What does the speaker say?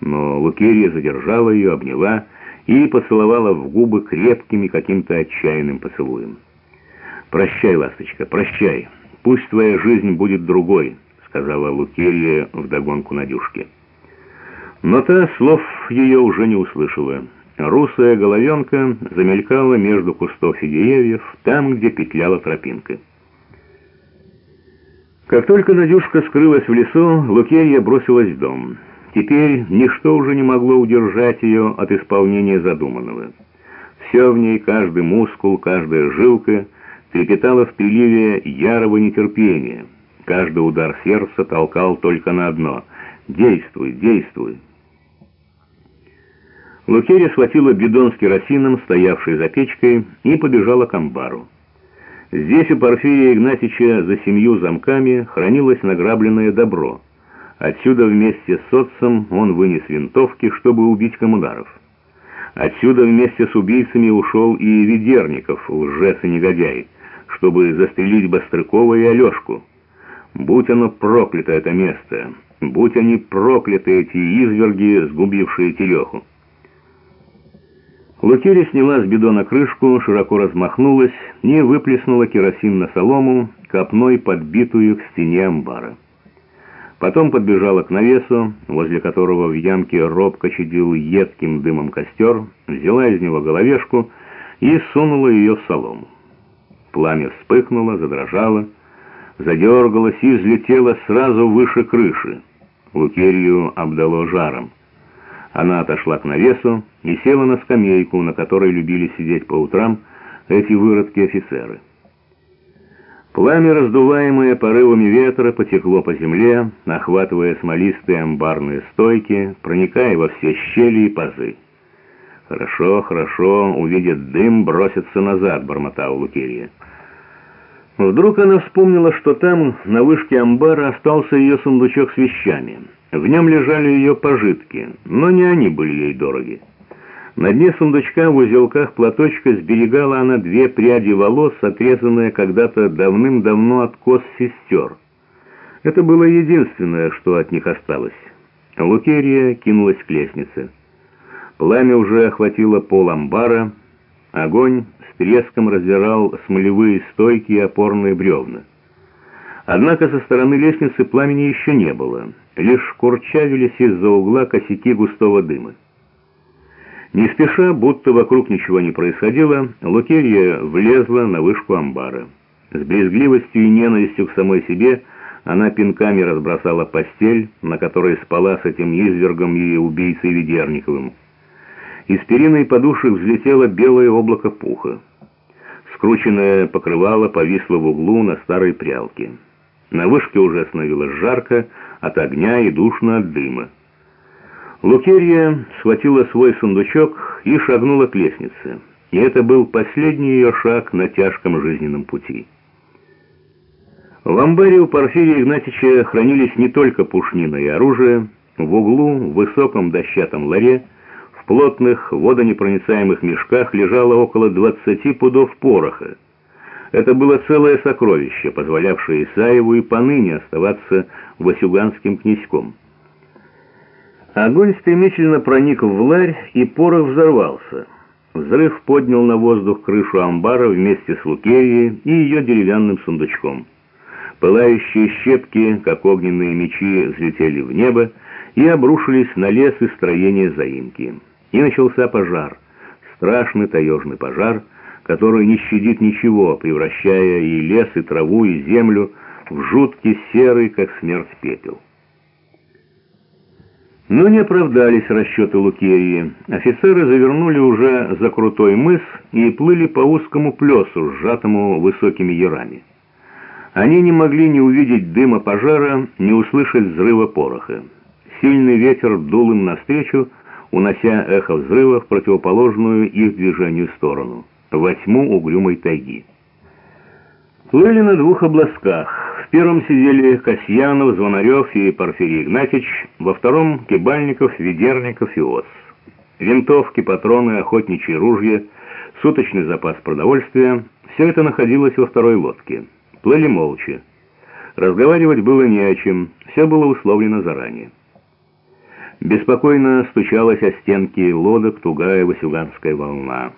Но Лукерия задержала ее, обняла и поцеловала в губы крепкими каким-то отчаянным поцелуем. «Прощай, ласточка, прощай. Пусть твоя жизнь будет другой», — сказала Лукерия вдогонку Надюшке. Но та слов ее уже не услышала. Русая головенка замелькала между кустов и деревьев, там, где петляла тропинка. Как только Надюшка скрылась в лесу, Лукерья бросилась в дом. Теперь ничто уже не могло удержать ее от исполнения задуманного. Все в ней, каждый мускул, каждая жилка трепетало в приливе ярого нетерпения. Каждый удар сердца толкал только на одно — «Действуй, действуй!» Лукерья схватила бидон с керосином, стоявший за печкой, и побежала к амбару. Здесь у Порфирия Игнатьича за семью замками хранилось награбленное добро. Отсюда вместе с отцом он вынес винтовки, чтобы убить коммунаров. Отсюда вместе с убийцами ушел и Ведерников, лжец и негодяй, чтобы застрелить Бастрыкова и Алешку. Будь оно проклято, это место! Будь они прокляты, эти изверги, сгубившие Тереху! Лукерия сняла с бидона крышку, широко размахнулась и выплеснула керосин на солому, копной подбитую к стене амбара. Потом подбежала к навесу, возле которого в ямке робко чадил едким дымом костер, взяла из него головешку и сунула ее в солому. Пламя вспыхнуло, задрожало, задергалось и взлетело сразу выше крыши. Лукерью обдало жаром. Она отошла к навесу и села на скамейку, на которой любили сидеть по утрам эти выродки-офицеры. Пламя, раздуваемое порывами ветра, потекло по земле, охватывая смолистые амбарные стойки, проникая во все щели и пазы. «Хорошо, хорошо, увидит дым, бросится назад», — бормотал Лукерия. Вдруг она вспомнила, что там, на вышке амбара, остался ее сундучок с вещами. В нем лежали ее пожитки, но не они были ей дороги. На дне сундучка в узелках платочка сберегала она две пряди волос, отрезанные когда-то давным-давно от кос сестер. Это было единственное, что от них осталось. Лукерия кинулась к лестнице. Пламя уже охватило пол амбара, огонь с треском раздирал смолевые стойки и опорные бревна. Однако со стороны лестницы пламени еще не было, лишь курчавились из-за угла косяки густого дыма. Не спеша, будто вокруг ничего не происходило, Лукерья влезла на вышку амбара. С брезгливостью и ненавистью к самой себе она пинками разбросала постель, на которой спала с этим извергом и убийцей Ведерниковым. Из периной подушек взлетело белое облако пуха. Скрученное покрывало повисло в углу на старой прялке. На вышке уже становилось жарко от огня и душно от дыма. Лукерья схватила свой сундучок и шагнула к лестнице. И это был последний ее шаг на тяжком жизненном пути. В амбаре у Порфирия Игнатьича хранились не только пушнина и оружие. В углу, в высоком дощатом ларе, в плотных водонепроницаемых мешках лежало около 20 пудов пороха. Это было целое сокровище, позволявшее Исаеву и поныне оставаться васюганским князьком. Огонь стремительно проник в ларь, и порох взорвался. Взрыв поднял на воздух крышу амбара вместе с Лукерией и ее деревянным сундучком. Пылающие щепки, как огненные мечи, взлетели в небо и обрушились на лес и строение заимки. И начался пожар, страшный таежный пожар — который не щадит ничего, превращая и лес, и траву, и землю в жуткий серый, как смерть, пепел. Но не оправдались расчеты Лукерии. Офицеры завернули уже за крутой мыс и плыли по узкому плесу, сжатому высокими ярами. Они не могли ни увидеть дыма пожара, ни услышать взрыва пороха. Сильный ветер дул им навстречу, унося эхо взрыва в противоположную их движению сторону во тьму угрюмой тайги. Плыли на двух обласках. Первом сидели Касьянов, Звонарев и Порфирий Игнатьич, во втором — Кибальников, Ведерников и Ос. Винтовки, патроны, охотничьи ружья, суточный запас продовольствия — все это находилось во второй лодке. Плыли молча. Разговаривать было не о чем, все было условлено заранее. Беспокойно стучалась о стенки лодок тугая васюганская волна.